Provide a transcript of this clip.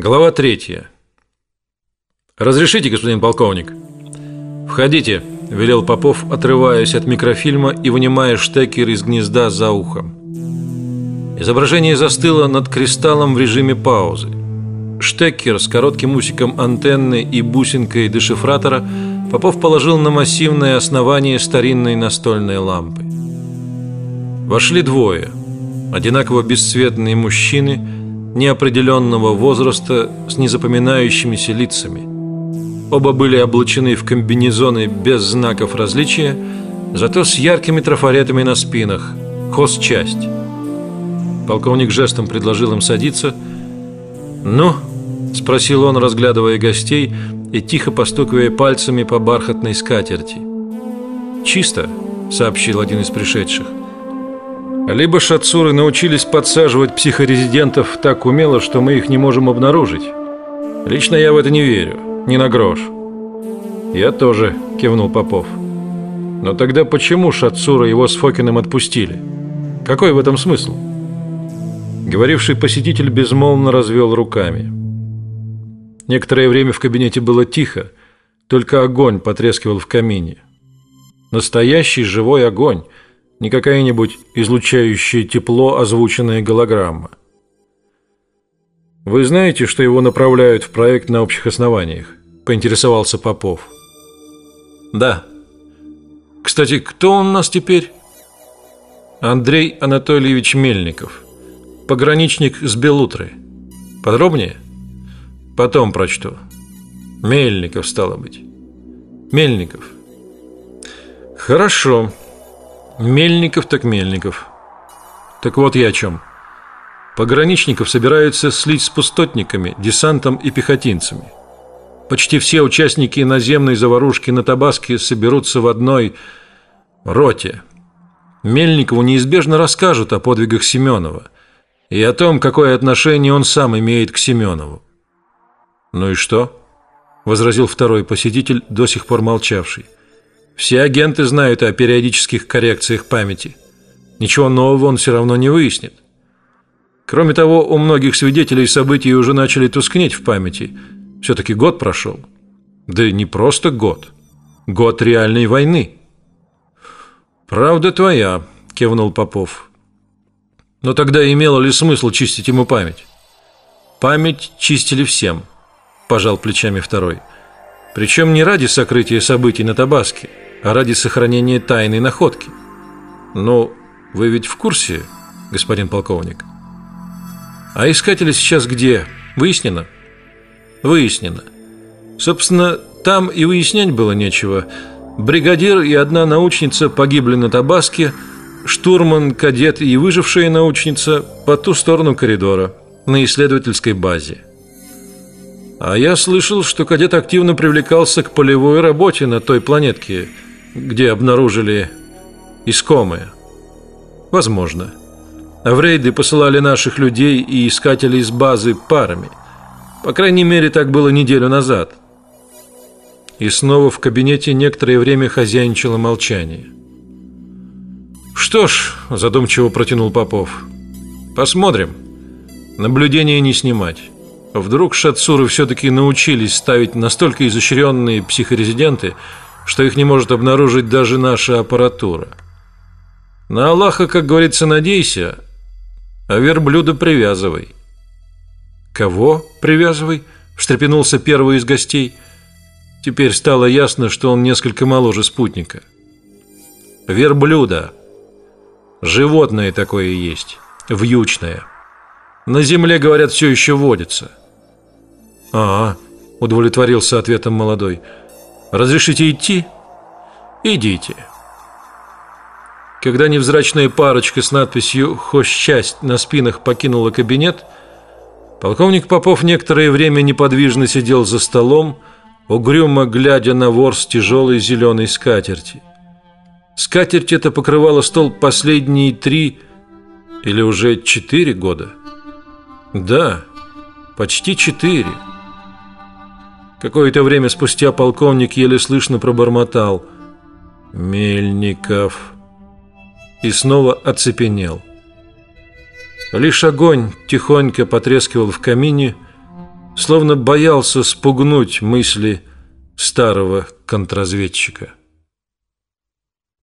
Глава третья. Разрешите, господин полковник. Входите, велел Попов, отрываясь от микрофильма и вынимая штекер из гнезда за ухом. Изображение застыло над кристаллом в режиме паузы. Штекер с коротким усиком антенны и бусинкой дешифратора Попов положил на массивное основание старинной настольной лампы. Вошли двое, одинаково бесцветные мужчины неопределенного возраста с незапоминающимися лицами. Оба были облачены в комбинезоны без знаков различия, зато с яркими трафаретами на спинах. Хозчасть. Полковник жестом предложил им садиться. "Ну?" спросил он, разглядывая гостей и тихо постукивая пальцами по бархатной скатерти. "Чисто", сообщил один из пришедших. Либо шатсуры научились подсаживать психорезидентов так умело, что мы их не можем обнаружить. Лично я в это не верю, ни на грош. Я тоже, кивнул Попов. Но тогда почему Шатсура его с Фокиным отпустили? Какой в этом смысл? Говоривший посетитель безмолвно развел руками. Некоторое время в кабинете было тихо, только огонь потрескивал в камине. Настоящий живой огонь не какая-нибудь излучающая тепло озвученная голограмма. Вы знаете, что его направляют в проект на общих основаниях? поинтересовался Попов. Да. Кстати, кто он у нас теперь? Андрей Анатольевич Мельников, пограничник с Белутры. Подробнее? Потом прочту. Мельников стало быть. Мельников. Хорошо. Мельников так Мельников. Так вот я о чем. Пограничников собираются слить с пустотниками, десантом и пехотинцами. Почти все участники наземной заварушки на Табаске соберутся в одной роте. Мельникову неизбежно расскажут о подвигах Семенова и о том, какое отношение он сам имеет к Семенову. Ну и что? возразил второй посетитель, до сих пор молчавший. Все агенты знают о периодических коррекциях памяти. Ничего нового он все равно не выяснит. Кроме того, у многих свидетелей событий уже начали тускнеть в памяти. все таки год прошел. Да не просто год. Год реальной войны. Правда твоя, кивнул Попов. Но тогда имело ли смысл чистить ему память? Память чистили всем, пожал плечами второй. Причем не ради сокрытия событий на Табаске, а ради сохранения тайной находки. Ну, вы ведь в курсе, господин полковник? А искатели сейчас где? Выяснено? Выяснено. Собственно, там и выяснять было нечего. Бригадир и одна научница погибли на Табаске, штурман, кадет и выжившая научница по ту сторону коридора на исследовательской базе. А я слышал, что кадет активно привлекался к полевой работе на той планетке где обнаружили искомое. Возможно. А в рейды посылали наших людей и искателей из базы парами. По крайней мере, так было неделю назад. И снова в кабинете некоторое время хозяйничало молчание. Что ж, задумчиво протянул Попов. Посмотрим. Наблюдения не снимать. Вдруг шатсуры все таки научились ставить настолько изощренные психорезиденты, что их не может обнаружить даже наша аппаратура. На Аллаха, как говорится, надейся, а верблюда привязывай. Кого привязывай? встрепенулся первый из гостей. Теперь стало ясно, что он несколько моложе спутника. Верблюда. Животное такое есть, вьючное. На земле, говорят, все еще водится. А, удовлетворился ответом молодой. Разрешите идти? Идите. Когда невзрачная парочка с надписью «Хозчасть» на спинах покинула кабинет, полковник Попов некоторое время неподвижно сидел за столом, угрюмо глядя на ворс тяжелой зеленой скатерти. Скатерть эта покрывала стол последние три или уже четыре года. Да, почти четыре. Какое-то время спустя полковник еле слышно пробормотал: "Мельников" и снова оцепенел. Лишь огонь тихонько потрескивал в камине, словно боялся спугнуть мысли старого контрразведчика.